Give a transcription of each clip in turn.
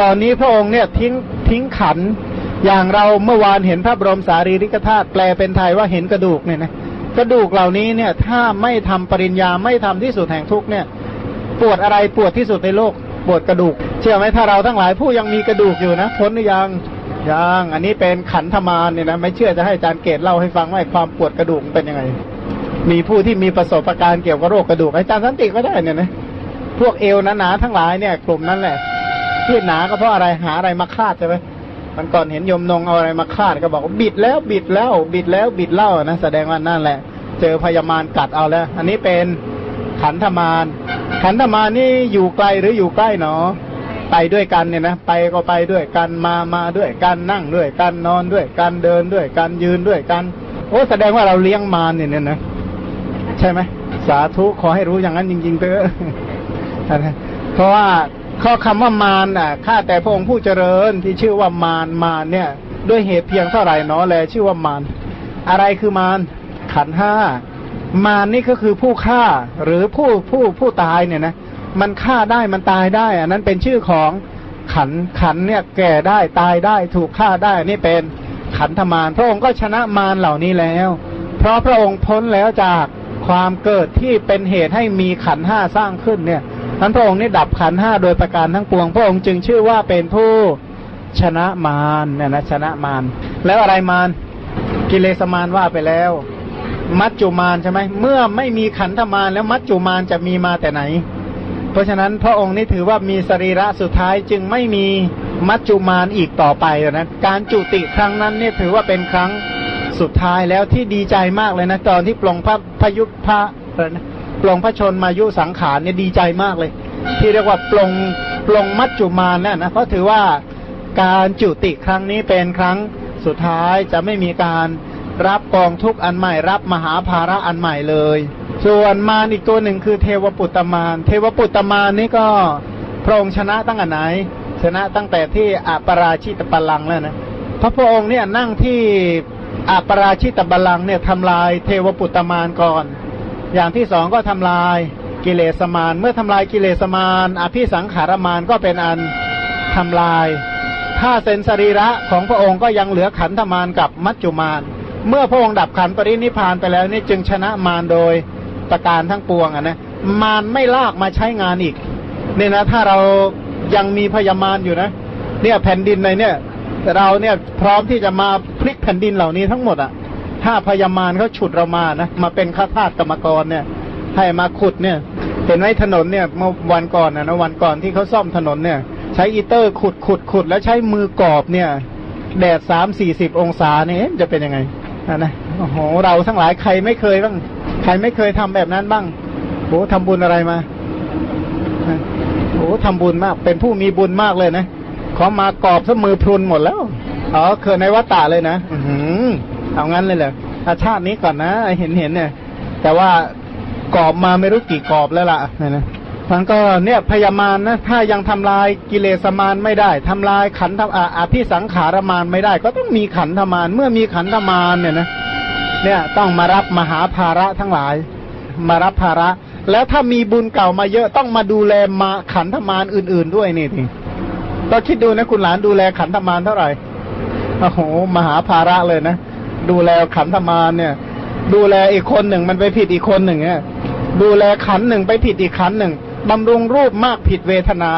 ตอนนี้พระองค์เนี่ยทิ้งทิ้งขัน อย่างเราเมื่อวานเห็นพระบรมสารีริกธาตุแปลเป็นไทยว่าเห็นกระดูกเนี่ยนะกระดูกเหล่านี้เนี่ยถ้าไม่ทำปริญญาไม่ทำที่สุดแห่งทุกเนี่ย ปวดอะไรปวดที่สุดในโลก ปวดกระดูก เชื่อไหมถ้าเราทั้งหลายผู้ยังมีกระดูกอยู่นะพ้นหรือยังยังอันนี้เป็นขันธมารเนี่ยนะไม่เชื่อจะให้อาจารย์เกตเล่าให้ฟังว่าความปวดกระดูกเป็นยังไง มีผู้ที่มีประสบการณ์เกี่ยวกับโรคกระดูกอาจารย์สันติก็ได้เนี่ยนะพวกเอวหนาๆทั้งหลายเนี่ยกลุ่มนั้นแหละ ที่หนาก็เพราะอะไรหาอะไรมาคาดใช่ไหมมันก่อนเห็นยมนงเอาอะไรมาคาดก็บอกบิดแล้วบิดแล้วบิดแล้วบิดเล่านะแสดงว่านั่นแหละ เจอพยามารกัดเอาแล้ว อันนี้เป็นขันธมารขันธมารนี่อยู่ไกลหรืออยู่ใกล้เนาะไปด้วยกันเนี่ยนะไปก็ไปด้วยกันมามาด้วยกันนั่งด้วยกันนอนด้วยกันเดินด้วยกันยืนด้วยกัน โอ้แสดงว่าเราเลี้ยงมารเนี่ยนะใช่ไหมสาธุขอให้รู้อย่างนั้นจริง ๆเถอะเพราะว่า ข้อคำว่ามารอะข้าแต่พระองค์ผู้เจริญที่ชื่อว่ามารมารเนี่ย ด้วยเหตุเพียงเท่าไหร่เนาะแลชื่อว่ามารอะไรคือมารขันห้ามารนี่ก็คือผู้ฆ่าหรือผู้ผู้ผู้ตายเนี่ยนะมันฆ่าได้มันตายได้อันนั้นเป็นชื่อของขันขันเนี่ยแก่ได้ตายได้ถูกฆ่าได้นี่เป็นขันธมารพระองค์ก็ชนะมารเหล่านี้แล้ว เพราะพระองค์พ้นแล้วจากความเกิดที่เป็นเหตุให้มีขันห้าสร้างขึ้นเนี่ย ท่านพระองค์นี่ดับขันห้าโดยประการทั้งปวง พระองค์จึงชื่อว่าเป็นผู้ชนะมารเนี่ยนะชนะมารแล้วอะไรมารกิเลสมารว่าไปแล้ว มัจจุมารใช่ไหมเมื่อไม่มีขันธมารแล้วมัจจุมารจะมีมาแต่ไหน เพราะฉะนั้นพระองค์นี่ถือว่ามีสรีระสุดท้ายจึงไม่มีมัจจุมารอีกต่อไปนะการจุติครั้งนั้นเนี่ยถือว่าเป็นครั้งสุดท้ายแล้วที่ดีใจมากเลยนะตอนที่ปลงพระพยุพระนะ ปลงพระชนมายุสังขารเนี่ยดีใจมากเลย ที่เรียกว่าปลงปลงมัจจุมานนั่นนะเพราะถือว่าการจุติครั้งนี้เป็นครั้งสุดท้ายจะไม่มีการรับกองทุกอันใหม่ รับมหาภาระอันใหม่เลย ส่วนมารอีกตัวหนึ่งคือเทวปุตตมารเทวปุตตมารนี่ก็พระองค์ชนะตั้งแต่ไหน ชนะตั้งแต่ที่อัปราชิตปลังแล้วนะพระพระองค์เนี่ยนั่งที่อัปราชิตบาลังเนี่ยทำลายเทวปุตตมารก่อน อย่างที่สองก็ทำลายกิเลสมารเมื่อทำลายกิเลสมารอภิสังขารมารก็เป็นอันทำลาย ถ้าเซนสรีระของพระองค์ก็ยังเหลือขันธมารกับมัจจุมารเมื่อพระองค์ดับขันปรินิพานไปแล้วนี่จึงชนะมารโดยประการทั้งปวงอะนะมารไม่ลากมาใช้งานอีกเนี่ยนะถ้าเรายังมีพยามารอยู่นะ เนี่ยแผ่นดินในเนี่ยเราเนี่ยพร้อมที่จะมาพลิกแผ่นดินเหล่านี้ทั้งหมดอะ ถ้าพยามารเขาฉุดเรามานะมาเป็นข้าทาสกรรมกรเนี่ย ให้มาขุดเนี่ย เห็นไหมถนนเนี่ยเมื่อวันก่อนนะนะวันก่อนที่เขาซ่อมถนนเนี่ย ใช้อีเตอร์ขุดขุดขุดแล้วใช้มือกอบเนี่ย แดดสามสี่สิบองศาเนี่ยจะเป็นยังไงนะโอ้โหเราทั้งหลายใครไม่เคยบ้าง ใครไม่เคยทำแบบนั้นบ้างโอ้ทำบุญอะไรมาโอ้ทำบุญมาก เป็นผู้มีบุญมากเลยนะขอมากรอบซะมือพรุนหมดแล้วอ๋อเคยในวัตตาเลยนะ อื เอางั้นเลยเหรออาชาตินี้ก่อนนะเห็นเห็นเนี่ย แต่ว่ากรอบมาไม่รู้กี่กรอบแล้วล่ะเนี่ยนะมันก็เนี่ยพยามารนะถ้ายังทำลายกิเลสมารไม่ได้ทำลายขันธอาภิสังขารมารไม่ได้ ก็ต้องมีขันธมารเมื่อมีขันธมารเนี่ยนะเนี่ยต้องมารับมหาภาระทั้งหลาย มารับภาระ แล้วถ้ามีบุญเก่ามาเยอะต้องมาดูแลมาขันธมารอื่น ๆด้วยนี่ทีก็คิดดูนะคุณหลานดูแลขันธมารเท่าไหร่โอ้โหมหาภาระเลยนะ ดูแลขันธมารเนี่ย ดูแลอีกคนหนึ่งมันไปผิดอีกคนหนึ่งเนี่ยดูแลขันหนึ่งไปผิดอีกขันหนึ่งบำรุงรูปมากผิดเวทนา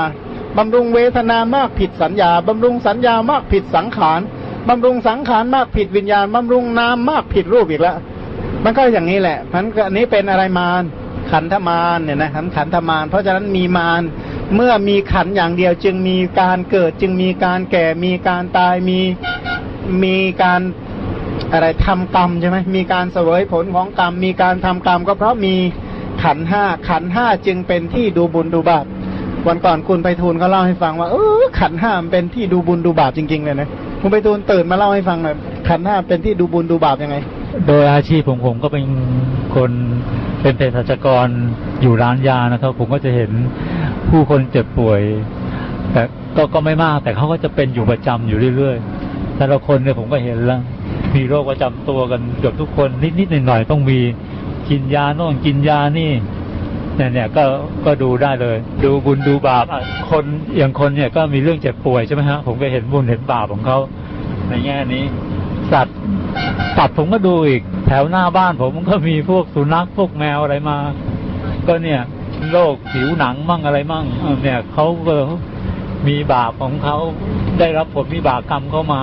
บำรุงเวทนามากผิดสัญญาบำรุงสัญญามากผิดสังขารบำรุงสังขารมากผิดวิญญาณบำรุงนามมากผิดรูปอีกแล้วมันก็อย่างนี้แหละมันอันนี้เป็นอะไรมารขันธมารเนี่ยนะขันขันธมารเพราะฉะนั้นมีมารเมื่อมีขันอย่างเดียวจึงมีการเกิดจึงมีการแก่มีการตายมีมีการ อะไรทำกรรมใช่ไหมมีการเสวยผลของกรรม มีการทำกรรมก็เพราะมีขันห้าขันห้าจึงเป็นที่ดูบุญดูบาปวันก่อนคุณไปทูลเขาเล่าให้ฟังว่าเออขันห้าเป็นที่ดูบุญดูบาปจริงๆเลยนะคุณไปทูลตื่นมาเล่าให้ฟังหน่อยขันห้าเป็นที่ดูบุญดูบาปยังไง โดยอาชีพผมผมก็เป็นคนเป็นเภสัชกรอยู่ร้านยานะครับ ผมก็จะเห็นผู้คนเจ็บป่วย แต่ก็ก็ไม่มากแต่เขาก็จะเป็นอยู่ประจำอยู่เรื่อยๆแต่ละคนเนี่ยผมก็เห็นแล้ว มีโรคประจำตัวกันเกือบทุกคนนิดๆหน่อยๆต้องมีกินยาโน่นกินยานี่เนี่ยเนี่ยก็ก็ดูได้เลย ดูบุญดูบาปคนอย่างคนเนี่ยก็มีเรื่องเจ็บป่วยใช่ไหมฮะผมก็เห็นบุญเห็นบาปของเขาในแง่นี้ สัตว์สัตว์ผมก็ดูอีก แถวหน้าบ้านผมก็มีพวกสุนัขพวกแมวอะไรมา ก็เนี่ยโรคผิวหนังมั่งอะไรมั่งเออเนี่ยเขาก็มีบาปของเขาได้รับผลวิบากกรรมเข้ามา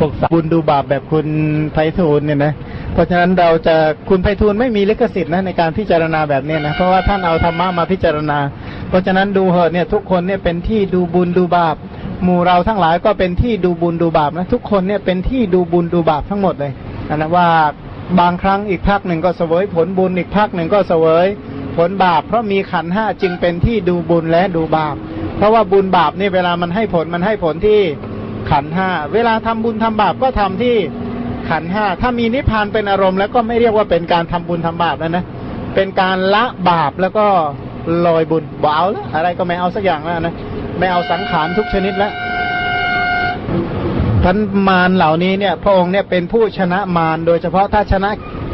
พวกบุญดูบาปแบบคุณไพฑูรย์เนี่ยนะเพราะฉะนั้นเราจะคุณไพฑูรย์ไม่มีลิขสิทธิ์นะในการพิจารณาแบบนี้นะเพราะว่าท่านเอาธรรมะมาพิจารณา เพราะฉะนั้นดูเหอะเนี่ยทุกคนเนี่ยเป็นที่ดูบุญดูบาปหมู่เราทั้งหลายก็เป็นที่ดูบุญดูบาปนะทุกคนเนี่ยเป็นที่ดูบุญดูบาปทั้งหมดเลยนะนะว่าบางครั้งอีกภาคหนึ่งก็เสวยผลบุญอีกภาคหนึ่งก็เสวยผลบาป เพราะมีขันห้าจึงเป็นที่ดูบุญและดูบาป เพราะว่าบุญบาปเนี่ยเวลามันให้ผลมันให้ผลที่ ขันห้าเวลาทำบุญทำบาปก็ทำที่ขันห้าถ้ามีนิพพานเป็นอารมณ์แล้วก็ไม่เรียกว่าเป็นการทำบุญทำบาปแล้วนะเป็นการละบาปแล้วก็ลอยบุญบ่เอาแล้วอะไรก็ไม่เอาสักอย่างแล้วนะไม่เอาสังขารทุกชนิดแล้วพันมารเหล่านี้เนี่ย พระองค์เนี่ยเป็นผู้ชนะมารโดยเฉพาะถ้าชนะ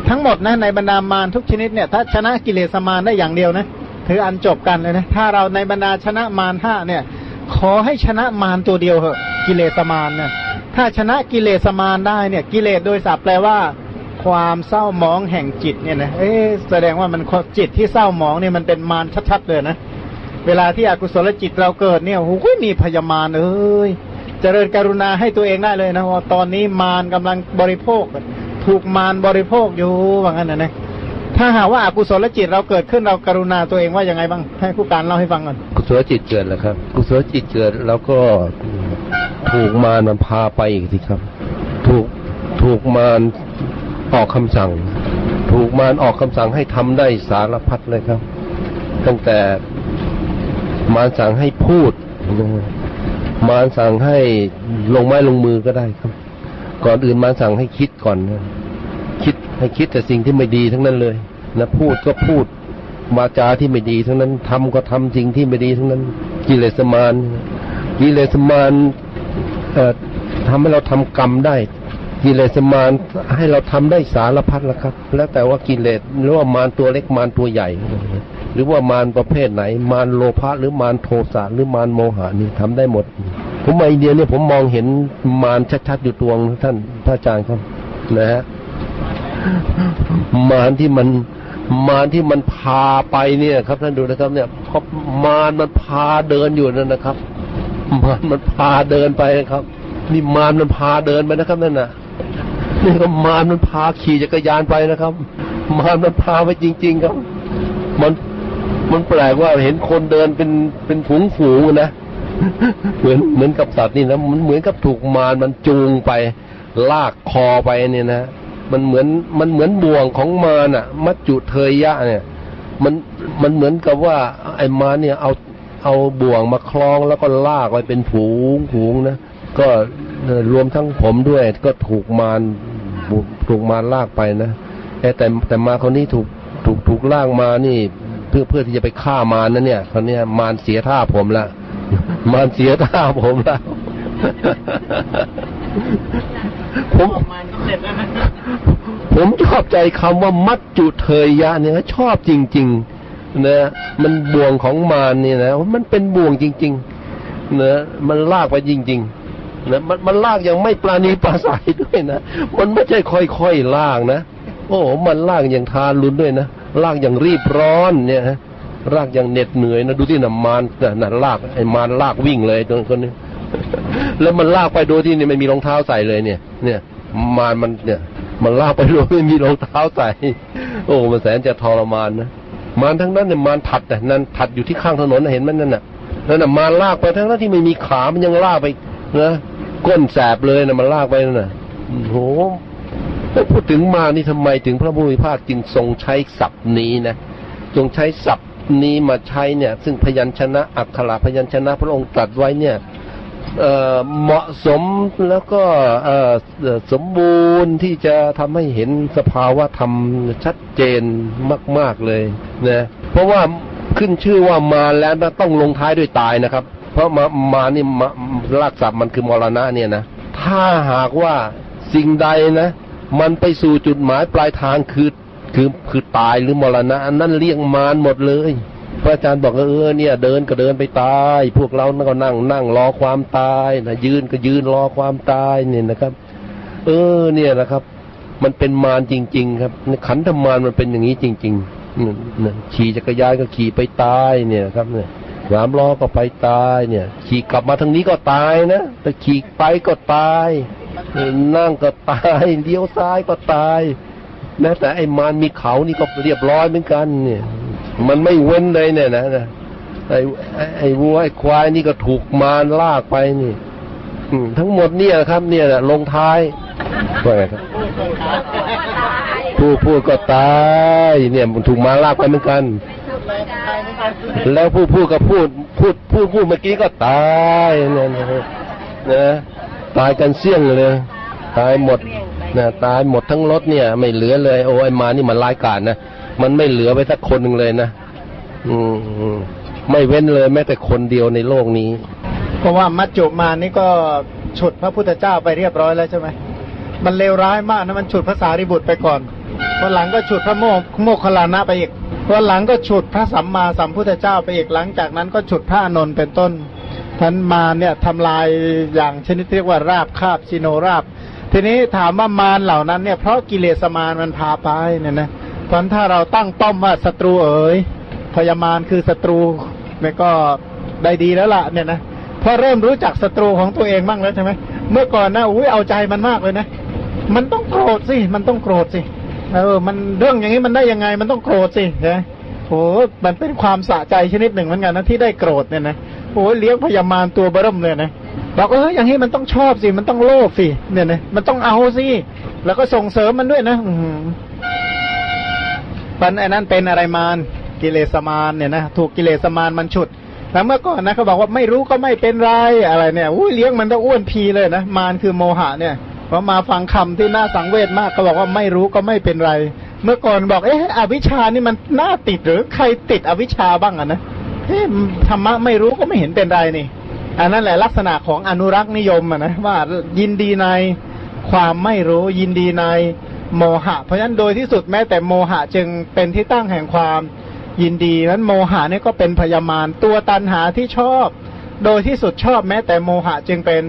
ทั้งหมดนะในบรรดามารทุกชนิดเนี่ยถ้าชนะกิเลสมารได้อย่างเดียวนะถืออันจบกันเลยนะถ้าเราในบรรดาชนะมารห้าเนี่ย ขอให้ชนะมารตัวเดียวเหอะ กิเลสมารเนี่ยถ้าชนะกิเลสมารได้เนี่ย กิเลสโดยศัพท์แปลว่า ความเศร้าหมองแห่งจิตเนี่ยนะเอ๊ะแสดงว่ามันจิตที่เศร้าหมองเนี่ยมันเป็นมารชัดๆเลยนะเวลาที่อกุศลจิตเราเกิดเนี่ยโอ้โหมีพยามารเอ้ยเจริญกรุณาให้ตัวเองได้เลยนะว่าตอนนี้มารกำลังบริโภค ถูกมารบริโภคอยู่ว่างั้นนะนะถ้าหากว่าอากุศลจิตเราเกิดขึ้นเรากรุณาตัวเองว่ายังไงบ้างให้ผู้การเล่าให้ฟังก่อนกุศลจิตเกิดแล้วครับ กุศลจิตเกิดแล้วก็ ถูกมารมันพาไปอีกสิครับ ถูกถูกมารออกคำสั่ง ถูกมารออกคำสั่งให้ทำได้สารพัดเลยครับ ตั้งแต่มารสั่งให้พูด มารสั่งให้ลงไม้ลงมือก็ได้ครับ ก่อนอื่นมารสั่งให้คิดก่อนนะคิดให้คิดแต่สิ่งที่ไม่ดีทั้งนั้นเลยนะพูดก็พูดวาจาที่ไม่ดีทั้งนั้นทำก็ทำสิ่งที่ไม่ดีทั้งนั้น กิเลสมารกิเลสมาร ทำให้เราทำกรรมได้ กิเลสมารให้เราทำได้สารพัดแล้วครับ แล้วแต่ว่ากิเลสหรือว่ามารตัวเล็กมารตัวใหญ่ หรือว่ามารประเภทไหน มารโลภะหรือมารโทสะหรือมารโมหะนี่ทำได้หมด ผมไอเดียเนี่ยผมมองเห็นมารชัดๆอยู่ตวงท่านพระอาจารย์ครับนะฮะมารที่มันมารที่มันพาไปเนี่ยครับท่านดูนะครับ เนี่ยเพราะมารมันพาเดินอยู่นั่นนะครับ มารมันพาเดินไปนะครับ นี่มารมันพาเดินไปนะครับนั่นน่ะนี่ก็มารมันพาขี่จักรยานไปนะครับ มารมันพาไปจริง ๆ ครับ มันมันแปลกว่าเห็นคนเดินเป็นเป็นฝูงฝูงนะเหมือนเหมือนกับสัตว์นี่นะมันเหมือนกับถูกมารมันจูงไป ลากคอไปเนี่ยนะมันเหมือนมันเหมือนบ่วงของมารน่ะ มัจจุเทยยะเนี่ย มันมันเหมือนกับว่าไอ้มารเนี่ยเอา เอาบ่วงมาคล้องแล้วก็ลากไปเป็นผูงผูงนะก็รวมทั้งผมด้วย ก็ถูกมารถูกมารลากไปนะแต่แต่แต่มาคนนี้ถูกถูกถูกลากมานี่ เพื่อเพื่อที่จะไปฆ่ามารนะเนี่ยคนเนี้ยมารเสียท่าผมละมารเสียท่าผมล้วผมผมชอบใจคำว่ามัจจุเทยยะเนี่ยชอบจริง ๆ นะมันบ่วงของมารเนี่ยนะมันเป็นบ่วงจริงๆนะมันลากไปจริง ๆนะมันมันลากอย่างไม่ปราณีปราศัยด้วยนะมันไม่ใช่ค่อยๆลากนะโอ้มันลากอย่างทานรุณด้วยนะลากอย่างรีบร้อนเนี่ยลากอย่างเหน็ดเหนื่อยนะดูที่น่ะมารน่ะนะลากไอ้มารลากวิ่งเลยตรงคนนี้แล้วมันลากไปโดยที่นี่ไม่มีรองเท้าใส่เลยเนี่ย เนี่ยมารมันเนี่ย มันลากไปโดยไม่มีรองเท้าใส่ โอ้มันแสนจะทรมานนะ มารทั้งนั้นเนี่ยมารถัดแต่นั่นถัดอยู่ที่ข้างถนนเห็นไหมนั่นน่ะนั่นน่ะมารลากไปทั้งนั้นที่ไม่มีขามันยังลากไปนะก้นแสบเลยนะมันลากไปนั่นน่ะโอ้โหพูดถึงมารนี่ทำไมถึงพระผู้มีพระภาคจึงทรงใช้ศัพท์นี้นะทรงใช้ศัพท์นี้มาใช้เนี่ย ซึ่งพยัญชนะอักขระพยัญชนะพระองค์ตรัสไว้เนี่ย เหมาะสมแล้วก็สมบูรณ์ที่จะทำให้เห็นสภาวะธรรมชัดเจนมาก ๆเลยนะเพราะว่าขึ้นชื่อว่ามาแล้วต้องลงท้ายด้วยตายนะครับ เพราะมามานี่มาลากศัพท์มันคือมรณะเนี่ยนะถ้าหากว่าสิ่งใดนะ มันไปสู่จุดหมายปลายทางคือคือคือตายหรือมรณะ อันนั่นเรียกมารหมดเลย ระอาจารย์บอกว่าเออเนี่ย เดินก็เดินไปตาย พวกเราก็นั่งนั่งรอความตายนะยืนก็ยืนรอความตายเนี่ยนะครับ เออ เนี่ยนะครับ มันเป็นมารจริง ๆ ครับขันธมารมันเป็นอย่างนี้จริงๆเนี่ยขี่จักรยานก็ขี่ไปตายเนี่ยครับเนี่ยสามล้อก็ไปตายเนี่ย ขี่กลับมาทางนี้ก็ตายนะแต่ขี่ไปก็ตายนั่งก็ตายเลี้ยวซ้ายก็ตายแม้แต่ไอ้มารมีเขานี่ก็เรียบร้อยเหมือนกันเนี่ย มันไม่เว้นเลยเนี่ยนะนะไอ้ไอ้วัวไอ้ควายนี่ก็ถูกมารลากไปนี่ทั้งหมดเนี่ยครับ เนี่ยแหละลงท้ายว่าไงครับผู้พูดก็ตายเนี่ยมันถูกมารลากไปเหมือนกัน แล้วผู้พูดก็พูด พูดพูดพูดเมื่อกี้ก็ตายเนี่ยนะนะตายกันเสี่ยงเลยตายหมดนะตายหมดทั้งรถเนี่ย ไม่เหลือเลย โอ้ยมานี่มันร้ายกาจนะ มันไม่เหลือไปสักคนหนึ่งเลยนะอืมอืมไม่เว้นเลยแม้แต่คนเดียวในโลกนี้ เพราะว่ามัจจุมานี่ก็ฉุดพระพุทธเจ้าไปเรียบร้อยแล้วใช่ไหมมันเลวร้ายมากนะมันฉุดพระสารีบุตรไปก่อนวันหลังก็ฉุดพระโมกโมคคัลานะไปอีกวันหลังก็ฉุดพระสัมมาสัมพุทธเจ้าไปอีกหลังจากนั้นก็ฉุดพระอานนท์เป็นต้นท่านมาเนี่ยทำลายอย่างชนิดเรียกว่าราบคาบชิโนราบ ทีนี้ถามว่ามารเหล่านั้นเนี่ยเพราะกิเลสมารมันพาไปเนี่ยนะ เพราะฉะนั้นถ้าเราตั้งป้อมว่าศัตรูเอ๋ยพยามารคือศัตรูเนี่ยก็ได้ดีแล้วล่ะเนี่ยนะพอเริ่มรู้จักศัตรูของตัวเองบ้างแล้วใช่ไหมเมื่อก่อนนะอุ้ยเอาใจมันมากเลยนะ มันต้องโกรธสิมันต้องโกรธสิเออ มันเรื่องอย่างนี้มันได้ยังไง มันต้องโกรธสิใช่ไหมโอ้มันเป็นความสะใจชนิดหนึ่งเหมือนกันนะที่ได้โกรธเนี่ยนะโอ้เลี้ยงพยามารตัวเบิ่มเลยนะเราก็เอออย่างนี้มันต้องชอบสิมันต้องโลภสิเนี่ยนะมันต้องเอาสิแล้วก็ส่งเสริมมันด้วยนะอื ปันไอ้นั้นเป็นอะไรมารกิเลสมารเนี่ยนะถูกกิเลสมารมันฉุดแล้วเมื่อก่อนนะเขาบอกว่าไม่รู้ก็ไม่เป็นไรอะไรเนี่ยอุ้ยเลี้ยงมันต้องอ้วนพีเลยนะมารคือโมหะเนี่ยพอมาฟังคำที่น่าสังเวชมากก็บอกว่าไม่รู้ก็ไม่เป็นไร เมื่อก่อนบอกเอ๊ะอวิชานี่มันน่าติดหรือใครติดอวิชาบ้างอะนะเอ๊ะธรรมะไม่รู้ก็ไม่เห็นเป็นไรนี่อันนั้นแหละลักษณะของอนุรักษ์นิยมอะนะว่ายินดีในความไม่รู้ยินดีใน โมหะ เพราะฉะนั้นโดยที่สุดแม้แต่โมหะจึงเป็นที่ตั้งแห่งความยินดีนั้นโมหะนี่ก็เป็นพยามารตัวตันหาที่ชอบ โดยที่สุดชอบแม้แต่โมหะจึงเป็น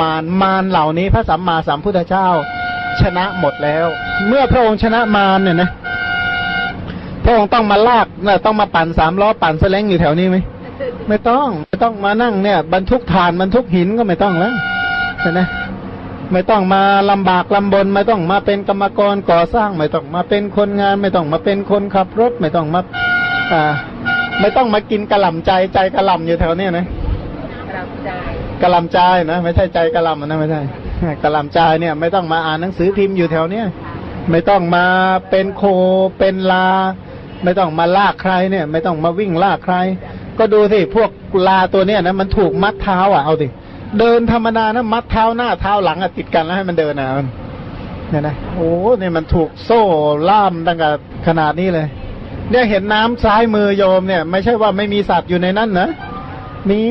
มารมารเหล่านี้พระสัมมาสัมพุทธเจ้าชนะหมดแล้ว เมื่อพระองค์ชนะมารเนี่ยนะพระองค์ต้องมาลากน่ะต้องมาปั่นสามล้อปั่นสแลงอยู่แถวนี้ไหมไม่ต้องไม่ต้องมานั่งเนี่ย บรรทุกฐานบรรทุกหินก็ไม่ต้องแล้วใช่ไหม ไม่ต้องมาลำบากลำบน ไม่ต้องมาเป็นกรรมกรก่อสร้าง ไม่ต้องมาเป็นคนงาน ไม่ต้องมาเป็นคนขับรถ ไม่ต้องมาอ่าไม่ต้องมากินกระหล่ำใจใจกระหล่ำอยู่แถวเนี้ยนะกระหล่ำใจนะไม่ใช่ใจกระหล่ำนะไม่ใช่กระหล่ำใจเนี่ย ไม่ต้องมาอ่านหนังสือพิมพ์อยู่แถวเนี้ยไม่ต้องมาเป็นโคเป็นลา ไม่ต้องมาลากใครเนี่ย ไม่ต้องมาวิ่งลากใคร ก็ดูสิพวกลาตัวเนี้ยนะมันถูกมัดเท้าอะเอาสิ เดินธรรมดานะมัดเท้าหน้าเท้าหลังอะติดกันแล้วให้มันเดินนะมันเนี่ยนะโอ้เนี่ยมันถูกโซ่ล่ามตั้งแต่ขนาดนี้เลย เนี่ยเห็นน้ำซ้ายมือโยมเนี่ย ไม่ใช่ว่าไม่มีสัตว์อยู่ในนั้นนะมี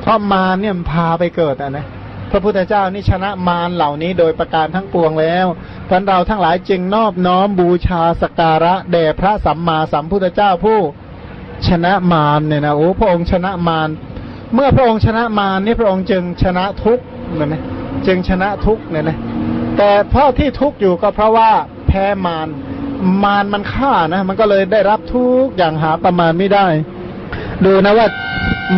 เพราะมารเนี่ยมพาไปเกิดอะนะพระพุทธเจ้านี่ชนะมารเหล่านี้โดยประการทั้งปวงแล้วท่านเราทั้งหลายจึงนอบน้อมบูชาสการะแด่พระสัมมาสัมพุทธเจ้าผู้ชนะมารเนี่ยนะโอ้พระองค์ชนะมาร เมื่อพระองค์ชนะมารนี่พระองค์จึงชนะทุกเนี่ยนะจึงชนะทุกเนี่ยนะแต่เพราะที่ทุกอยู่ก็เพราะว่าแพ้มารมารมันฆ่านะ มันก็เลยได้รับทุกอย่างหาประมาณไม่ได้ ดูนะว่า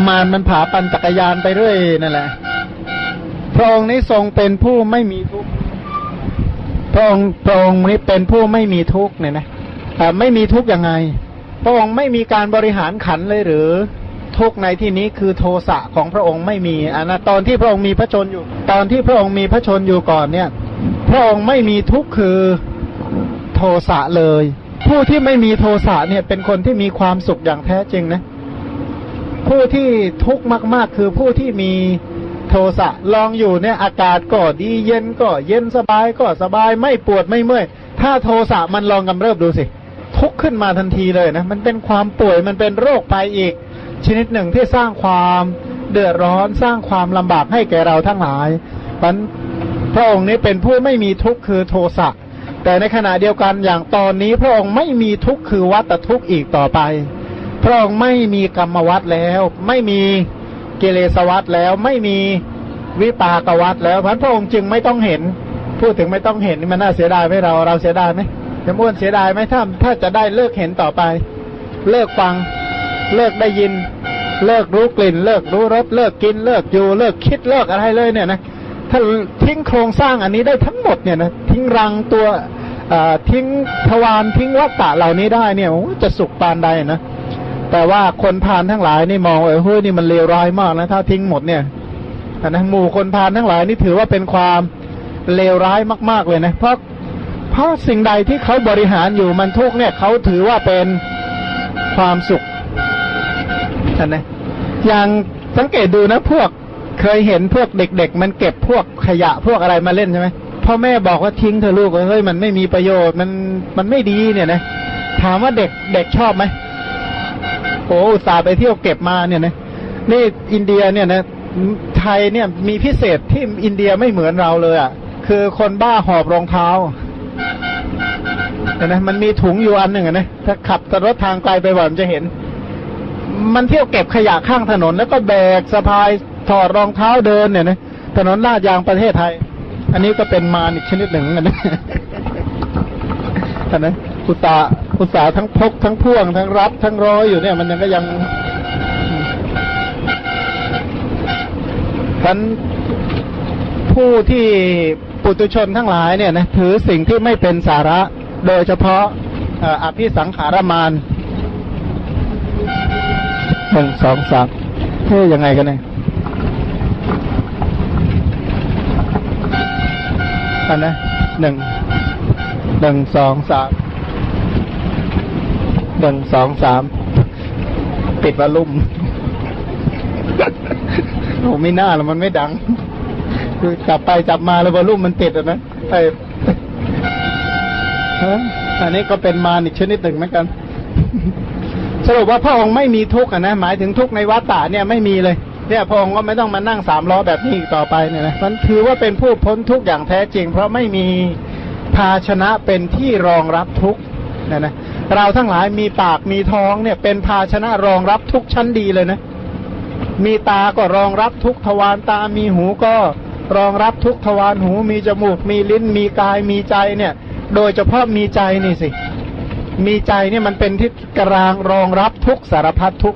มารมันผาปันจักรยานไปเรื่อยนั่นแหละ พระองค์นี้ทรงเป็นผู้ไม่มีทุกข์พระองค์พระองค์นี้เป็นผู้ไม่มีทุกข์เนี่ยนะแต่ไม่มีทุกข์ยังไง พระองค์ไม่มีการบริหารขันเลยหรือ ทุกในที่นี้คือโทสะของพระองค์ไม่มีอันนะตอนที่พระองค์มีพระชนอยู่ ตอนที่พระองค์มีพระชนอยู่ก่อนเนี่ย พระองค์ไม่มีทุกคือโทสะเลย ผู้ที่ไม่มีโทสะเนี่ยเป็นคนที่มีความสุขอย่างแท้จริงนะ ผู้ที่ทุกข์มาก ๆ คือผู้ที่มีโทสะลองอยู่เนี่ยอากาศก็ดีเย็นก็เย็นสบายก็สบายไม่ปวดไม่เมื่อยถ้าโทสะมันลองกำเริบดูสิ ทุกข์ขึ้นมาทันทีเลยนะ มันเป็นความป่วยมันเป็นโรคไปอีก ชนิดหนึ่งที่สร้างความเดือดร้อนสร้างความลำบากให้แก่เราทั้งหลายมันพระองค์นี้เป็นผู้ไม่มีทุกข์คือโทสะแต่ในขณะเดียวกันอย่างตอนนี้พระองค์ไม่มีทุกข์คือวัตทุกข์อีกต่อไป พระองค์ไม่มีกรรมวัฏแล้ว ไม่มีกิเลสวัฏแล้วไม่มีวิปากวัฏแล้วพระองค์จึงไม่ต้องเห็น พูดถึงไม่ต้องเห็นนี่มันน่าเสียดายไหมเราเราเสียดายไหมจะม้วนเสียดายไหมถ้าถ้าจะได้เลิกเห็นต่อไป เลิกฟัง เลิกได้ยิน เลิกรู้กลิ่น เลิกรู้รสเลิกกิน เลิกอยู่ เลิกคิดเลิกอะไรเลยเนี่ยนะถ้าทิ้งโครงสร้างอันนี้ได้ทั้งหมดเนี่ยนะทิ้งรังตัวทิ้งทวารทิ้งวัฏฏะเหล่านี้ได้เนี่ยจะสุขปานใดนะแต่ว่าคนพานทั้งหลายนี่มองว่าเฮ้ยนี่มันเลวร้ายมากนะถ้าทิ้งหมดเนี่ยนะหมู่คนพานทั้งหลายนี่ถือว่าเป็นความเลวร้ายมาก ๆเลยนะเพราะเพราะสิ่งใดที่เขาบริหารอยู่มันทุกเนี่ยเขาถือว่าเป็นความสุข นนะอย่างสังเกตดูนะพวกเคยเห็นพวกเด็ก ๆ มันเก็บพวกขยะพวกอะไรมาเล่นใช่ไหมพ่อแม่บอกว่าทิ้งเธอลูกเฮ้ยมันไม่มีประโยชน์มันมันไม่ดีเนี่ยนะถามว่าเด็กเด็กชอบไหมโอ้สาไปเที่ยวเก็บมาเนี่ยนะนี่อินเดียเนี่ยนะไทยเนี่ยมีพิเศษที่อินเดียไม่เหมือนเราเลยอะ คือคนบ้าหอบรองเท้าเห็นไหมมันมีถุงอยู่อันหนึ่งนะถ้าขับรถทางไกลไปบ่อยมันจะเห็น มันเที่ยวเก็บขยะข้างถนน แล้วก็แบกสะพายถอดรองเท้าเดินเนี่ยนะถนนลาดยางประเทศไทย อันนี้ก็เป็นมารอีกชนิดหนึ่งนนะอันนั้นอุตสาอุตสาทั้งพกทั้งพ่วงทั้งรับ ทั้งร้อยอยู่เนี่ย มันยังก็ยังท่านผู้ที่ปุตุชนทั้งหลายเนี่ยนะถือสิ่งที่ไม่เป็นสาระ โดยเฉพาะอภิสังขารมาน หนึ่งสองสามเฮ้ยยังไงกันเนี่ยอันนะหนึ่งหนึ่งสองสามหนึ่งสองสามปิดวอลลุ่มโอ้ไม่น่าแล้วมันไม่ดัง คือจับไปจับมาแล้ววอลลุ่มมันติดอะนะไอ้อันนี้ก็เป็นมาอีกชนิดหนึ่งเหมือนกัน สรุปว่าพระองค์ไม่มีทุกข์นะหมายถึงทุกข์ในวัฏฏะเนี่ยไม่มีเลยเนี่ยพระองค์ก็ไม่ต้องมานั่งสามล้อแบบนี้อีกต่อไปเนี่ยนะมันถือว่าเป็นผู้พ้นทุกข์อย่างแท้จริง เพราะไม่มีภาชนะเป็นที่รองรับทุกข์เนี่ยนะเราทั้งหลายมีปากมีท้องเนี่ยเป็นภาชนะรองรับทุกชั้นดีเลยนะ มีตาก็รองรับทุกทวารตา มีหูก็รองรับทุกทวารหู มีจมูก มีลิ้น มีกาย มีใจเนี่ย โดยเฉพาะมีใจนี่สิ มีใจเนี่ยมันเป็นที่กลางรองรับทุกสารพัดทุก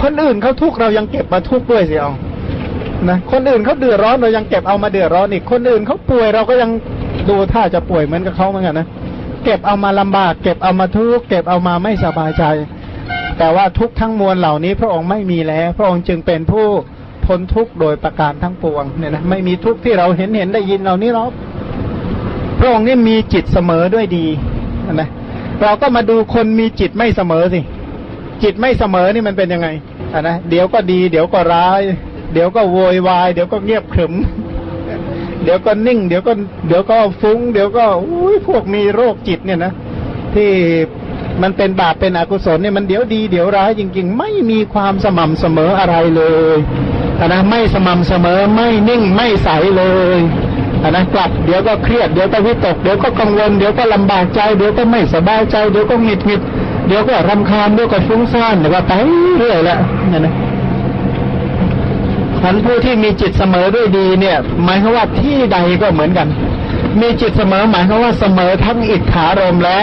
คนอื่นเขาทุกเรายังเก็บมาทุกด้วยสิเอานะคนอื่นเขาเดือดร้อนเรายังเก็บเอามาเดือดร้อนอีกคนอื่นเขาป่วยเราก็ยังดูท่าจะป่วยเหมือนกับเขาเหมือนกันนะเก็บเอามาลำบาก เก็บเอามาทุกเก็บเอามาไม่สบายใจ แต่ว่าทุกทั้งมวลเหล่านี้ พระองค์ไม่มีแล้ว พระองค์จึงเป็นผู้พ้นทุกโดยประการทั้งปวงเนี่ยนะไม่มีทุกที่เราเห็นเห็นได้ยินเหล่านี้หรอกพระองค์นี่มีจิตเสมอด้วยดีนะ เราก็มาดูคนมีจิตไม่เสมอสิ จิตไม่เสมอนี่มันเป็นยังไงอะนะเดี๋ยวก็ดี เดี๋ยวก็ร้าย เดี๋ยวก็โวยวาย เดี๋ยวก็เงียบขรึม เดี๋ยวก็นิ่ง เดี๋ยวก็ เดี๋ยวก็ฟุ้ง เดี๋ยวก็อุ้ยพวกมีโรคจิตเนี่ยนะที่มันเป็นบาปเป็นอกุศลเนี่ยมันเดี๋ยวดีเดี๋ยวร้ายจริง ๆ ไม่มีความสม่ำเสมออะไรเลยนะไม่สม่ำเสมอไม่นิ่งไม่ใสเลย อันนั้นกลับเดี๋ยวก็เครียดเดี๋ยวก็วิตกเดี๋ยวก็กังวลเดี๋ยวก็ลำบากใจ เดี๋ยวก็ไม่สบายใจ เดี๋ยวก็หงิดหงิดเดี๋ยวก็รำคาญเดี๋ยวก็ฟุ้งซ่านเดี๋ยวก็ไปเรื่อยละเนี่ยนะท่านผู้ที่มีจิตเสมอด้วยดีเนี่ย หมายความว่าที่ใดก็เหมือนกัน มีจิตเสมอหมายความว่าเสมอทั้งอิทธารมและ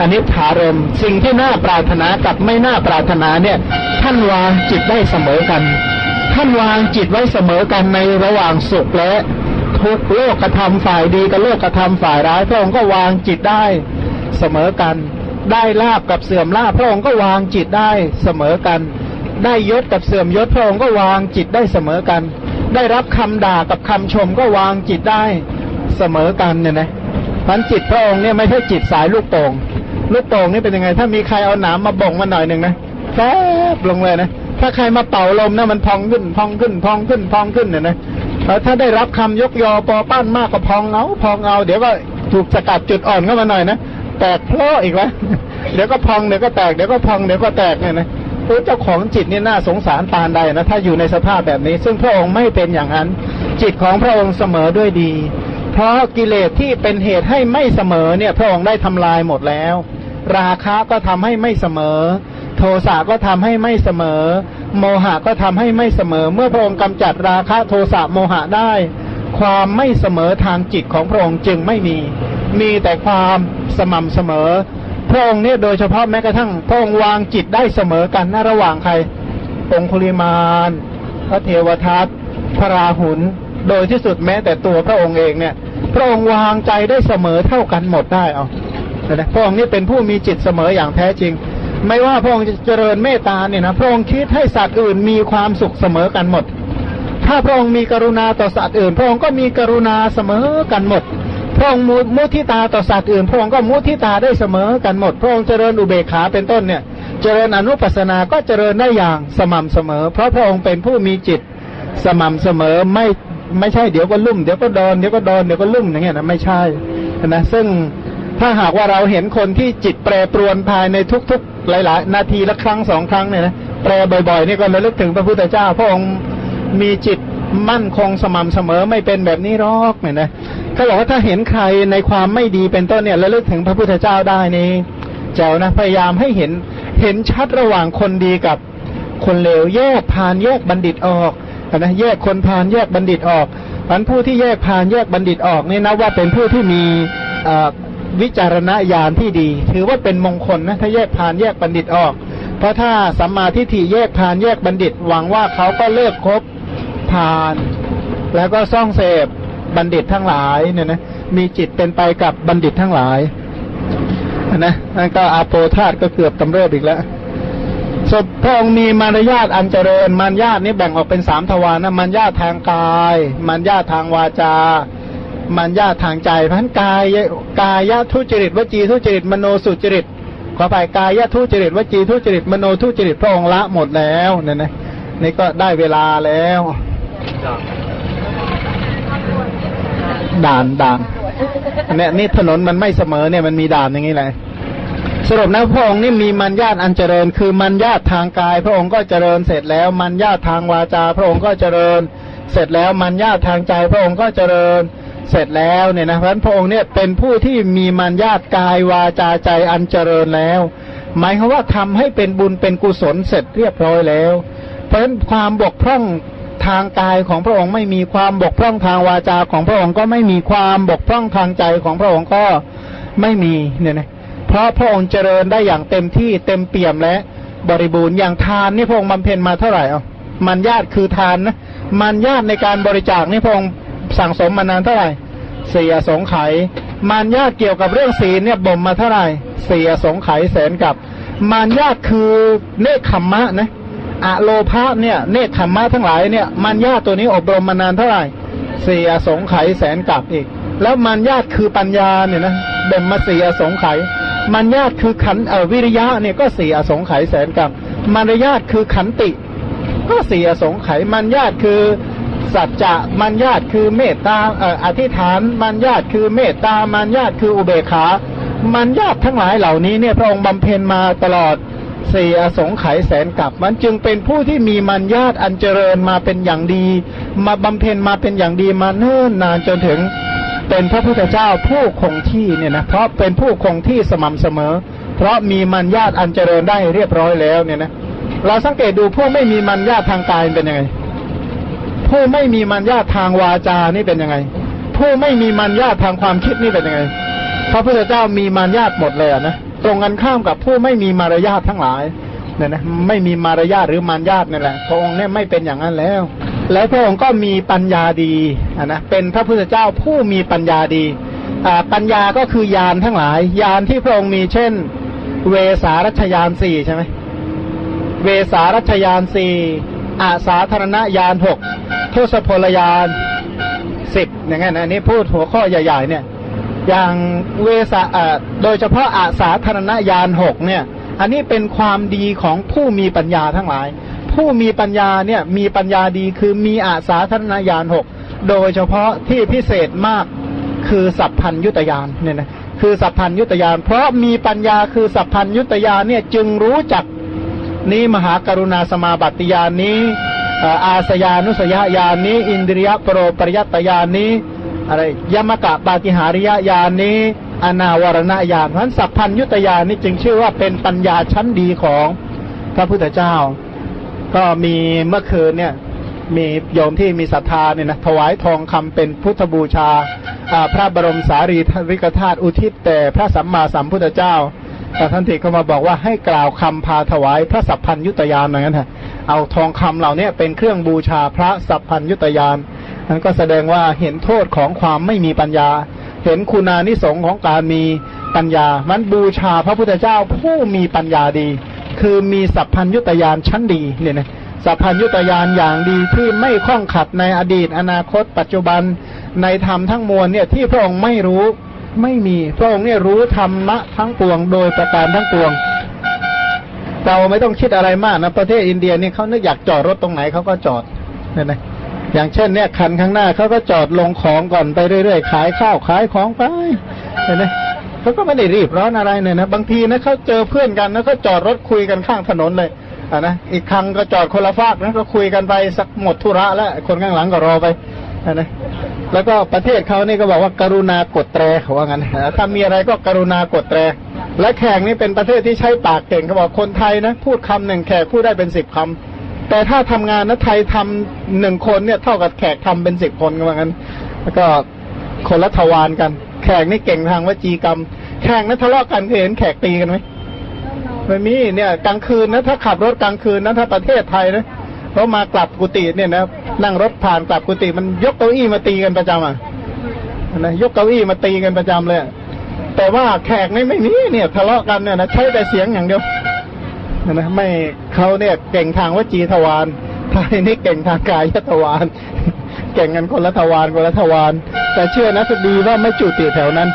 อนิถารมสิ่งที่น่าปรารถนากับไม่น่าปรารถนาเนี่ย ท่านวางจิตได้เสมอกัน ท่านวางจิตไว้เสมอกันในระหว่างสุขและ ทุกโลกกระทำฝ่ายดีกับโลกกระทำฝ่ายร้าย พระองค์ก็วางจิตได้เสมอกัน ได้ลาบกับเสื่อมลาบพระองค์ก็วางจิตได้เสมอกัน ได้ยศกับเสื่อมยศพระองค์ก็วางจิตได้เสมอกัน ได้รับคำด่ากับคำชมก็วางจิตได้เสมอกันเนี่ยนะพันจิตพระองค์เนี่ยไม่ใช่จิตสายลูกโป่งลูกโป่งนี่เป็นยังไง ถ้ามีใครเอาหนามมาบ่งมาหน่อยหนึ่งนะแฟบลงเลยนะถ้าใครมาเป่าลมนะมันพองขึ้นพองขึ้นพองขึ้นพองขึ้นเนี่ยนะ ถ้าได้รับคำยกยอปอป้านมากก็พองเอาพองเอาเดี๋ยวก็ถูกสกัดจุดอ่อนเข้ามาหน่อยนะแตกเพลาะอีกแล้วเดี๋ยวก็พองเดี๋ยวก็แตกเดี๋ยวก็พองเดี๋ยวก็แตกเนี่ยนะตัวเจ้าของจิตนี่น่าสงสารปานใดนะถ้าอยู่ในสภาพแบบนี้ ซึ่งพระองค์ไม่เป็นอย่างนั้น จิตของพระองค์เสมอด้วยดี เพราะกิเลสที่เป็นเหตุให้ไม่เสมอเนี่ย พระองค์ได้ทำลายหมดแล้ว ราคะก็ทำให้ไม่เสมอ โทสะก็ทำให้ไม่เสมอ โมหะก็ทำให้ไม่เสมอ เมื่อพระองค์กำจัดราคะโทสะโมหะได้ ความไม่เสมอทางจิตของพระองค์จึงไม่มี มีแต่ความสม่ำเสมอ พระองค์เนี่ยโดยเฉพาะแม้กระทั่งพระองค์วางจิตได้เสมอกันนะระหว่างใคร องคุลิมานพระเทวทัตพระราหุลโดยที่สุดแม้แต่ตัวพระองค์เองเนี่ย พระองค์วางใจได้เสมอเท่ากันหมดได้เอาพระองค์นี่เป็นผู้มีจิตเสมออย่างแท้จริง ไม่ว่าพระองค์จะเจริญเมตตาเนี่ยนะพระองค์คิดให้สัตว์อื่นมีความสุขเสมอกันหมด ถ้าพระองค์มีกรุณาต่อสัตว์อื่น พระองค์ก็มีกรุณาเสมอกันหมด พระองค์มุมทิตาต่อสัตว์อื่น พระองค์ก็มุทิตาได้เสมอกันหมด พระองค์เจริญอุเบกขาเป็นต้นเนี่ย เจริญอนุปัสสนาก็เจริญได้อย่างสม่ำเสมอ เพราะพระองค์เป็นผู้มีจิตสม่ำเสมอไม่ไม่ใช่เดี๋ยวก็ลุ่มเดี๋ยวก็ดอนเดี๋ยวก็ดอนเดี๋ยวก็ลุ่มอย่างเงี้ยนะไม่ใช่นะซึ่ง ถ้าหากว่าเราเห็นคนที่จิตแปรปรวนภายในทุกๆ หลาย ๆ นาทีละครั้งสองครั้งเนี่ยนะแปรบ่อยๆนี่ก็ระลึกถึงพระพุทธเจ้า พระองค์มีจิตมั่นคงสม่ำเสมอไม่เป็นแบบนี้หรอกเนี่ยนะเขาบอกว่าถ้าเห็นใครในความไม่ดีเป็นต้นเนี่ยระลึกถึงพระพุทธเจ้าได้นี่เจ้านะพยายามให้เห็นเห็นชัดระหว่างคนดีกับคนเลวแยกพานแยกบัณฑิตออกนะแยกคนพานแยกบัณฑิตออกพันผู้ที่แยกพานแยกบัณฑิตออกนี่นะว่าเป็นผู้ที่มี วิจารณญาณที่ดี ถือว่าเป็นมงคลนะถ้าแยกพานแยกบัณฑิตออก เพราะถ้าสัมมาทิฏฐิแยกพานแยกบัณฑิต หวังว่าเขาก็เลิกคบพาน แล้วก็ซ่องเสพบัณฑิตทั้งหลายเนี่ยนะมีจิตเป็นไปกับบัณฑิตทั้งหลายนะนั่นก็อาโปธาตก็เกือบกำเริบอีกแล้วสพระองค์มีมารยาทอันเจริญมารยาทนี้แบ่งออกเป็นสามทวารนะมารยาททางกาย มารยาททางวาจา มารยาททางใจพันกายกายทุจริตวจีทุจริตมโนสุจริตขอไปกายทุจริตวจีทุจริตมโนทุจริตพระองค์ละหมดแล้วเนี่ยนะนี่ก็ได้เวลาแล้วด่านด่านเนี่ยนี่ถนนมันไม่เสมอเนี่ยมันมีด่านอย่างนี้แหละสรุปนะพระองค์นี่มีมัญญาตอันเจริญ คือมัญญาตทางกาย พระองค์ก็เจริญเสร็จแล้ว มัญญาตทางวาจา พระองค์ก็เจริญ เสร็จแล้วมัญญาตทางใจ พระองค์ก็เจริญ เสร็จแล้วเนี่ยนะเพราะพระองค์เนี่ยเป็นผู้ที่มีมัญญาตกายวาจาใจอันเจริญแล้ว หมายความว่าทำให้เป็นบุญเป็นกุศลเสร็จเรียบร้อยแล้ว เพราะฉะนั้นความบกพร่องทางกายของพระองค์ไม่มีความบกพร่องทางวาจาของพระองค์ก็ไม่มีความบกพร่องทางใจของพระองค์ก็ไม่มีเนี่ยนะเพราะพระองค์เจริญได้อย่างเต็มที่เต็มเปี่ยมและบริบูรณ์อย่างทานนี่พระองค์บำเพ็ญมาเท่าไหร่อะมันญาติคือทานนะมันญาติในการบริจาคนี่พระองค์ สั่งสมมานานเท่าไหร่เสียสงไขมันญาเกี่ยวกับเรื่องศีลเนี่ยบ่มมาเท่าไหร่เสียสงไขแสนกับมันญาคือเนคขมมะนะอะโลภะเนี่ยเนคขมมะทั้งหลายเนี่ยมันญาตัวนี้อบรมมานานเท่าไหร่เสียสงไขแสนกับอีก แล้วมันญาคือปัญญาเนี่ยนะบ่มมาเสียสงไขมันญาคือขันเออวิริยะเนี่ยก็สี่สงไขแสนกับ มารยาคือขันติ ก็สี่สงไขมันญาคือ สัจจะมันญาตคือเมตตาเอ่ออธิษฐานมันญาตคือเมตตามันญาตคืออุเบกขา มันญาตทั้งหลายเหล่านี้เนี่ยพระองค์บำเพ็ญมาตลอดสี่อสงไขยแสนกับมันจึงเป็นผู้ที่มีมันญาตอันเจริญมาเป็นอย่างดี มาบำเพ็ญมาเป็นอย่างดีมาเนิ่นนานจนถึงเป็นพระพุทธเจ้าผู้คงที่เนี่ยนะเพราะเป็นผู้คงที่สม่ำเสมอ เพราะมีมัญญาตอันเจริญได้เรียบร้อยแล้วเนี่ยนะเราสังเกตดูผู้ไม่มีมัญญาตทางกายเป็นยังไง ผู้ไม่มีมัญญาตทางวาจานี่เป็นยังไง ผู้ไม่มีมัญญาตทางความคิดนี่เป็นยังไง พระพุทธเจ้ามีมัญญาตหมดเลยนะตรงกันข้ามกับผู้ไม่มีมารยาททั้งหลายเนี่ยนะไม่มีมารยาทหรือมารยาทนี่แหละพระองค์เนี่ยไม่เป็นอย่างนั้นแล้ว แล้วพระองค์ก็มีปัญญาดีนะเป็นพระพุทธเจ้าผู้มีปัญญาดีปัญญาก็คือยานทั้งหลายยานที่พระองค์มีเช่น เวสารัชยานสี่ใช่ไหมเวสารัชยานสี่ อาสาธารณยานหกทศพลยานสิบอย่างงี้นอันนี้พูดหัวข้อใหญ่ ๆ เนี่ย อย่างเวสาโดยเฉพาะอาสาธารณยานหกเนี่ย อันนี้เป็นความดีของผู้มีปัญญาทั้งหลาย ผู้มีปัญญาเนี่ยมีปัญญาดีคือมีอาสาธนญาณหกโดยเฉพาะที่พิเศษมากคือสัพพัญยุตยานเนี่ยนะคือสัพพัญยุตยานเพราะมีปัญญาคือสัพพัญยุตยานเนี่ยจึงรู้จัก นี้มหากรุณาสมาบัติญาณนี้ อาสยานุสยญาณนี้ อินเดียโปรปริยัตญาณนี้อะไรยมกะปาฏิหาริยญาณนี้ อนาวรณญาณเพราะนั้นสัพพัญยุตญาณนี่จึงชื่อว่าเป็นปัญญาชั้นดีของพระพุทธเจ้า ก็มีเมื่อคืนเนี่ยมีโยมที่มีศรัทธาเนี่ยนะถวายทองคำเป็นพุทธบูชา พระบรมสารีริกธาตุอุทิศแต่พระสัมมาสัมพุทธเจ้า แต่ท่านทีก็มาบอกว่าให้กล่าวคำพาถวายพระสัพพัญยุตยานอย่างนั้นฮะเอาทองคำเหล่านี้เป็นเครื่องบูชาพระสัพพัญยุตยานนั้นก็แสดงว่าเห็นโทษของความไม่มีปัญญา เห็นคุณานิสงของการมีปัญญา มันบูชาพระพุทธเจ้าผู้มีปัญญาดี คือมีสัพพัญยุตยานชั้นดีเนี่ยนะสัพพัญยุตยานอย่างดีที่ไม่ข้องขัดในอดีต อนาคต ปัจจุบันในธรรมทั้งมวลเนี่ยที่พระองค์ไม่รู้ ไม่มีพระองค์เนี่ยรู้ธรรมะทั้งปวงโดยประการทั้งปวง เราไม่ต้องคิดอะไรมากนะประเทศอินเดียเนี่ยเขานึกอยากจอดรถตรงไหนเขาก็จอดเนี่ยนะอย่างเช่นเนี่ยคันข้างหน้าเขาก็จอดลงของก่อนไปเรื่อยๆขายข้าวขายของไปเห็นไหมเขาก็ไม่ได้รีบร้อนอะไรเนี่ยนะบางทีนะเขาเจอเพื่อนกันแล้วก็จอดรถคุยกันข้างถนนเลยอะนะอีกครั้งก็จอดคนละฟากนะก็คุยกันไปสักหมดธุระแล้วคนข้างหลังก็รอไป นะแล้วก็ประเทศเขานี่ก็บอกว่าการุณากดแตรเขาว่างั้นถ้ามีอะไรก็กรุณากดแตร และแขกนี่เป็นประเทศที่ใช้ปากเก่งเขาบอกคนไทยนะ พูดคำหนึ่งแขกพูดได้เป็นสิบคำแต่ถ้าทำงานนะไทยทำหนึ่งคนเนี่ยเท่ากับแขกทำเป็นสิบคนก็ว่างั้น แล้วก็คนละทวารกัน แขกนี่เก่งทางวจีกรรม แขกนะทะเลาะกันเคยเห็นแขกตีกันไหมไม่มีเนี่ยกลางคืนนะถ้าขับรถกลางคืนนะถ้าประเทศไทยนะ เขามากลับกุฏิเนี่ยนะนั่งรถผ่านกลับกุฏิมันยกเก้าอี้มาตีกันประจำอะนะยกเก้าอี้มาตีกันประจำเลย แต่ว่าแขกนี่ไม่มีเนี่ยทะเลาะกันเนี่ยนะใช้แต่เสียงอย่างเดียวนะไม่เขาเนี่ยเก่งทางวจีทวารไทยนี่เก่งทางกายทวารเก่งกันคนละทวารคนละทวารแต่เชื่อนะสดีว่าไม่จุติแถวนั้น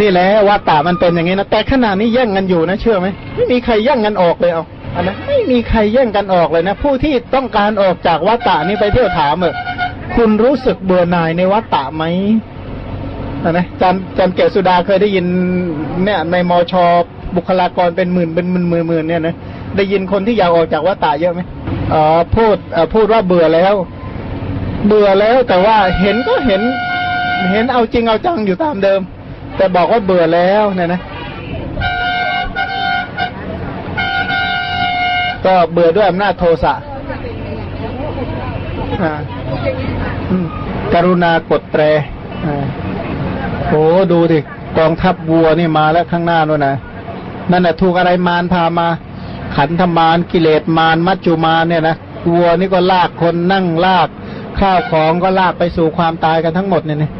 นี่แหละว่าตามันเป็นอย่างนี้นะแต่ขณะนี้แย่งกันอยู่นะเชื่อไหมไม่มีใครแย่งกันออกเลยเอาอันนะไม่มีใครแย่งกันออกเลยนะ ผู้ที่ต้องการออกจากวัฏฏะนี้ไปเที่ยวถามเออคุณรู้สึกเบื่อหน่ายในวัฏฏะไหมนะจันจันเกศสุดาเคยได้ยินเนี่ยในมอชอบุคลากรเป็นหมื่นเป็นหมื่นหมื่นหมื่นเนี่ยนะได้ยินคนที่อยากออกจากวัฏฏะเยอะไหมอ๋อพูดพูดว่าเบื่อแล้ว เบื่อแล้วแต่ว่าเห็นก็เห็น เห็นเอาจริงเอาจังอยู่ตามเดิม แต่บอกว่าเบื่อแล้วเนี่ยนะ ก็เบื่อด้วยอำนาจโทสะอ่ากรุณากดแตรอโอ้ดูดิกองทัพวัวนี่มาแล้วข้างหน้านู่นนะนั่นแหละถูกอะไรมารพามา ขันธมารกิเลสมารมัจจุมารเนี่ยนะวัวนี่ก็ลากคนนั่งลาก ข้าวของก็ลากไปสู่ความตายกันทั้งหมดเนี่ยนะ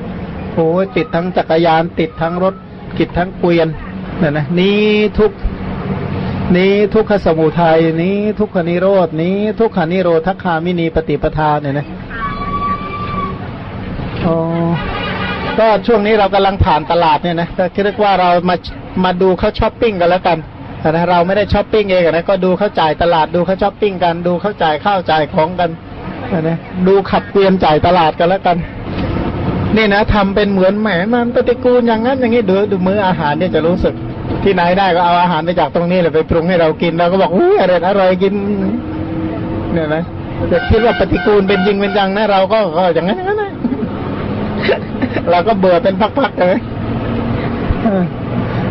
โอ้ยติดทั้งจักรยาน ติดทั้งรถกิดทั้งเกวียนเนี่ยนะนี้ทุกนี้ทุกขสมุทัยนี้ทุกขนิโรดนี้ทุกขานิโรธคามินีปฏิปทาเนี่ยนะอ๋อก็ช่วงนี้เรากำลังผ่านตลาดเนี่ยนะก็เรียกว่าเรามามาดูเขาช้อปปิ้งกันแล้วกันนะเราไม่ได้ช้อปปิ้งเองนะก็ดูเขาจ่ายตลาดดูเขาช้อปปิ้งกันดูเขาจ่ายข้าวจ่ายของกันนะดูขับเกวียนจ่ายตลาดกันแล้วกัน นี่นะทำเป็นเหมือนแหมมันปฏิกูลอย่างนั้นอย่างนี้ดูดูมื้ออาหารเนี่ยจะรู้สึก ที่ไหนได้ก็เอาอาหารไปจากตรงนี้เลยไปปรุงให้เรากินเราก็บอกอุ้ยอร่อยอร่อยกินเนี่ยนะจะคิดว่าปฏิกูลเป็นจริงเป็นจังนะเราก็ก็อย่างนั้นอย่างนั้นนะเราก็เบื่อเป็นพักๆเลย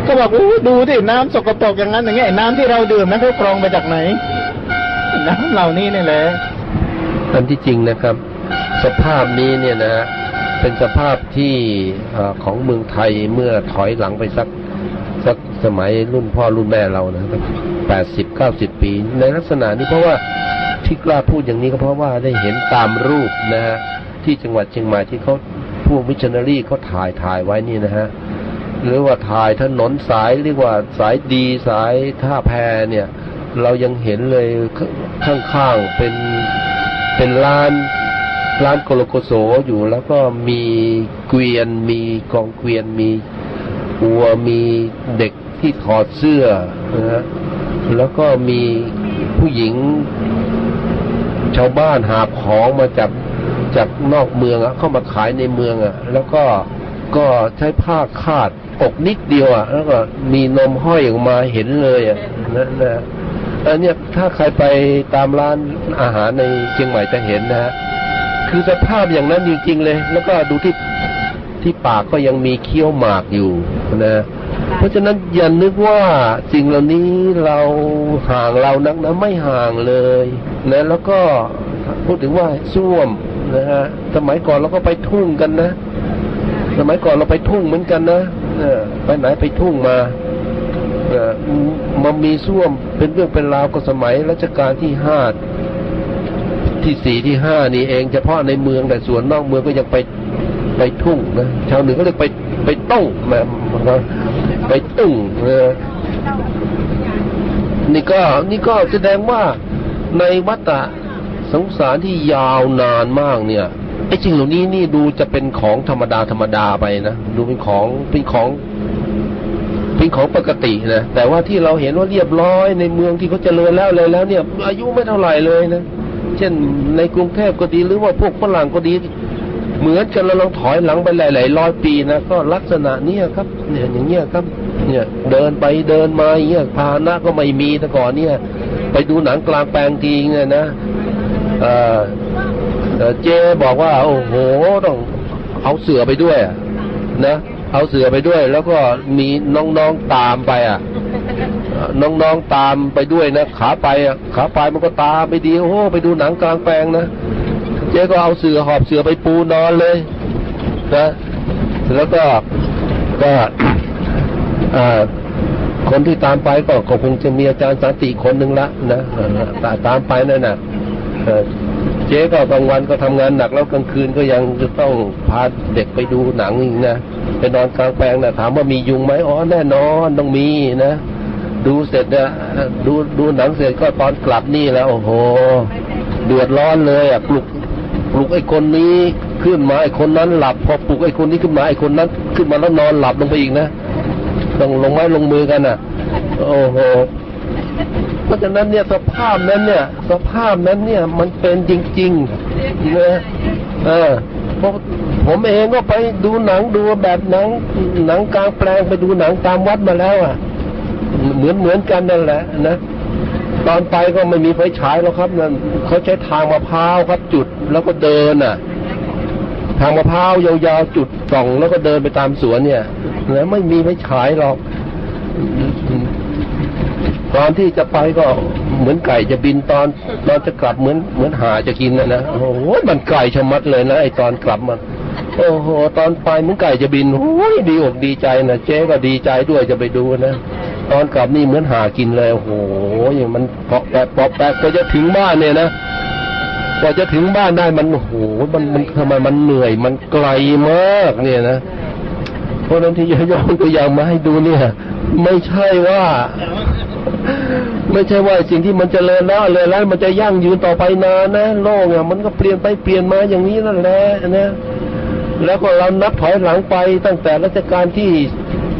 ก็บอกอู้ดูดิน้ำสกปรกอย่างนั้นอย่างเงี้ยน้ำที่เราดื่มนั้นเขากรองมาจากไหน น้ำเหล่านี้นี่แหละอันที่จริงนะครับ สภาพนี้เนี่ยนะ เป็นสภาพที่ของเมืองไทยเมื่อถอยหลังไปสักสักสมัยรุ่นพ่อรุ่นแม่เรานะแปดสิบเก้าสิบปี ในลักษณะนี้เพราะว่าที่กล้าพูดอย่างนี้ก็เพราะว่าได้เห็นตามรูปนะฮะที่จังหวัดเชียงใหม่ที่เขาพวกมิชชันนารีเขาถ่ายถ่ายไว้นี่นะฮะหรือว่าถ่ายถนนสายเรียกว่าสายดีสายท่าแพเนี่ย เรายังเห็นเลยข้างๆเป็นเป็นร้าน ร้านโกโลโกโสอยู่แล้วก็มีเกวียนมีกองเกวียนมีวัวมีเด็กที่ถอดเสื้อนะฮะแล้วก็มีผู้หญิง ชาวบ้านหาของมาจากจากนอกเมืองอะเข้ามาขายในเมืองอะแล้วก็ก็ใช้ผ้าคาดอกนิดเดียวอะแล้วก็มีนมห้อยออกมาเห็นเลยอะนะนะอันเนี้ยถ้าใครไปตามร้านอาหารในเชียงใหม่จะเห็นนะฮะ คือสภาพอย่างนั้นจริงๆเลย แล้วก็ดูที่ที่ปากก็ยังมีเคี้ยวหมากอยู่นะ เพราะฉะนั้นอย่านึกว่าสิ่งเหล่านี้เราห่างเรานักนะไม่ห่างเลยนะแล้วก็พูดถึงว่าส้วมนะฮะสมัยก่อนเราก็ไปทุ่งกันนะ สมัยก่อนเราไปทุ่งเหมือนกันนะเออไปไหนไปทุ่งมาเออมันมีส้วมเป็นเรื่องเป็นราวก็สมัยรัชกาลที่ห้า ที่สี่ที่ห้านี่เองเฉพาะในเมืองแต่ส่วนนอกเมืองก็ยังไปไปทุ่งนะชาวเหนือก็เรียกไปไปต้งแบบไปตุ้งเออนี่ก็นี่ก็แสดงว่าในวัฏสงสารที่ยาวนานมากเนี่ยไอ้สิ่งเหล่านี้นี่ดูจะเป็นของธรรมดาธรรมดาไปนะดูเป็นของเป็นของเป็นของปกตินะแต่ว่าที่เราเห็นว่าเรียบร้อยในเมืองที่เขาเจริญแล้วเลยแล้วเนี่ย อายุไม่เท่าไหร่เลยนะ เช่น ในกรุงเทพก็ดีหรือว่าพวกฝรั่งก็ดี เหมือนกันเราลองถอยหลังไปหลายๆร้อยปีนะก็ลักษณะเนี้ยครับ เนี่ยอย่างเงี้ยครับ เนี่ยเดินไปเดินมาเงี้ยพาหนะก็ไม่มีแต่ก่อนเนี่ย ไปดูหนังกลางแปลงทีเนี่ยนะเออเจบอกว่า โอ้โหต้องเอาเสือไปด้วยนะ เอาเสือไปด้วย แล้วก็มีน้องๆตามไปอะเอ่อน้องๆตามไปด้วยนะขาไปอะขาไปมันก็ตามไปดีโอ้โหไปดูหนังกลางแปลงนะเจ๊ก็เอาเสือหอบเสือไปปูนอนเลยนะแล้วก็ก็อ่าคนที่ตามไปก็ก็คงจะมีอาจารย์สันติคนหนึ่งละนะเออตาตามไปนั่นน่ะเออเจ๊ก็บางวันก็ทำงานหนักแล้วกลางคืนก็ยังจะต้องพาเด็กไปดูหนังอีกนะไปนอนกลางแปลงนะถามว่ามียุงไหมอ๋อแน่นอนต้องมีนะ ดูเสร็จนะดูดูหนังเสร็จก็ตอนกลับนี่แล้วโอ้โหเดือดร้อนเลยอะปลุกปลุกไอ้คนนี้ขึ้นมาไอ้คนนั้นหลับ พอปลุกไอ้คนนี้ขึ้นมาไอ้คนนั้น ขึ้นมาแล้วนอนหลับลงไปอีกนะต้องลงไม้ลงมือกันอะ โอ้โห ราะฉะนั้นเนี่ยสภาพนั้นเนี่ย สภาพนั้นเนี่ยมันเป็นจริงๆนะเออเพราะผมเองก็ไปดูหนังดูแบบหนังหนังกลางแปลงไปดูหนังตามวัดมาแล้วอะ เหมือนเหมือนกันนั่นแหละนะตอนไปก็ไม่มีไฟฉายแล้วครับนั่นเขาใช้ทางมะพร้าวครับจุดแล้วก็เดินอะ ทางมะพร้าวยาวๆจุดส่องแล้วก็เดินไปตามสวนเนี่ยแล้วไม่มีไฟฉายหรอก ตอนที่จะไปก็เหมือนไก่จะบินตอนตอนจะกลับเหมือนเหมือนหาจะกินนะนะโอ้โหมันไก่ชะมัดเลยนะไอตอนกลับมันโอ้โหตอนไปเหมือนไก่จะบินโอ้ยดีอกดีใจนะเจ๊ก็ดีใจด้วยจะไปดูนะตอนกลับนี่เหมือนหากินเลยโอ้โหอย่างมันเกาะแปะเกาะแปะก็จะถึงบ้านเนี่ยนะกว่าจะถึงบ้านได้มันโอ้โหมันมันทำไมมันเหนื่อยมันไกลมากเนี่ยนะเพราะนั้นที่ยกตัวอย่างมาให้ดูเนี่ย ไม่ใช่ว่า ไม่ใช่ว่าสิ่งที่มันเจริญแล้วเลยแล้ว มันจะยั่งยืนต่อไปนานนะโลกเนี่ยมันก็เปลี่ยนไปเปลี่ยนมาอย่างนี้นั่นแหละนะแล้วก็เรานับถอยหลังไปตั้งแต่รัชกาลที่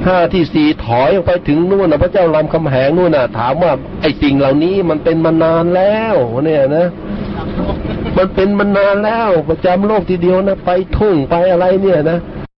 ห้าที่สี่ถอยไปถึงนู่นนะพระเจ้ารามคำแหงนู่นน่ะ ถามว่าไอ้สิ่งเหล่านี้มันเป็นมานานแล้ว เนี่ยนะ มันเป็นมานานแล้วประจำโลกทีเดียวนะไปทุ่งไปอะไรเนี่ยนะ